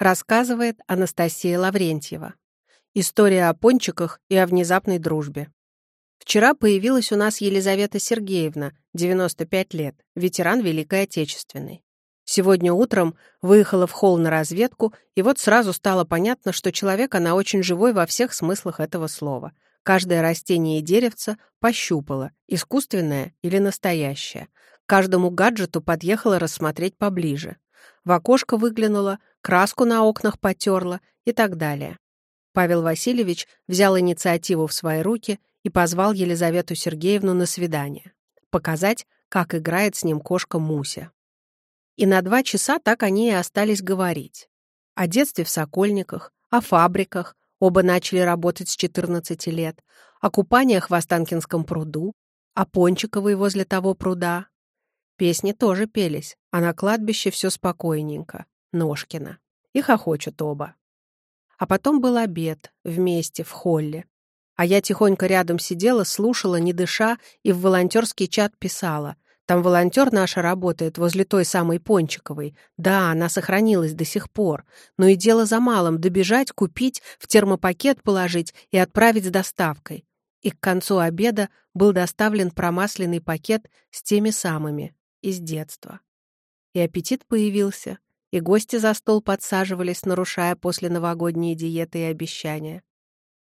Рассказывает Анастасия Лаврентьева. История о пончиках и о внезапной дружбе. Вчера появилась у нас Елизавета Сергеевна, 95 лет, ветеран Великой Отечественной. Сегодня утром выехала в холл на разведку, и вот сразу стало понятно, что человек она очень живой во всех смыслах этого слова. Каждое растение и деревце пощупала, искусственное или настоящее. каждому гаджету подъехала рассмотреть поближе. В окошко выглянула, краску на окнах потерла и так далее. Павел Васильевич взял инициативу в свои руки и позвал Елизавету Сергеевну на свидание. Показать, как играет с ним кошка Муся. И на два часа так они и остались говорить. О детстве в Сокольниках, о фабриках, оба начали работать с 14 лет, о купаниях в Останкинском пруду, о Пончиковой возле того пруда. Песни тоже пелись, а на кладбище все спокойненько, Ножкина. И хохочут оба. А потом был обед, вместе, в холле. А я тихонько рядом сидела, слушала, не дыша, и в волонтерский чат писала — там волонтер наша работает возле той самой Пончиковой. Да, она сохранилась до сих пор. Но и дело за малым — добежать, купить, в термопакет положить и отправить с доставкой. И к концу обеда был доставлен промасленный пакет с теми самыми, из детства. И аппетит появился, и гости за стол подсаживались, нарушая после новогодние диеты и обещания.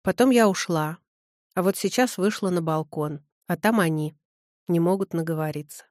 Потом я ушла, а вот сейчас вышла на балкон, а там они — не могут наговориться.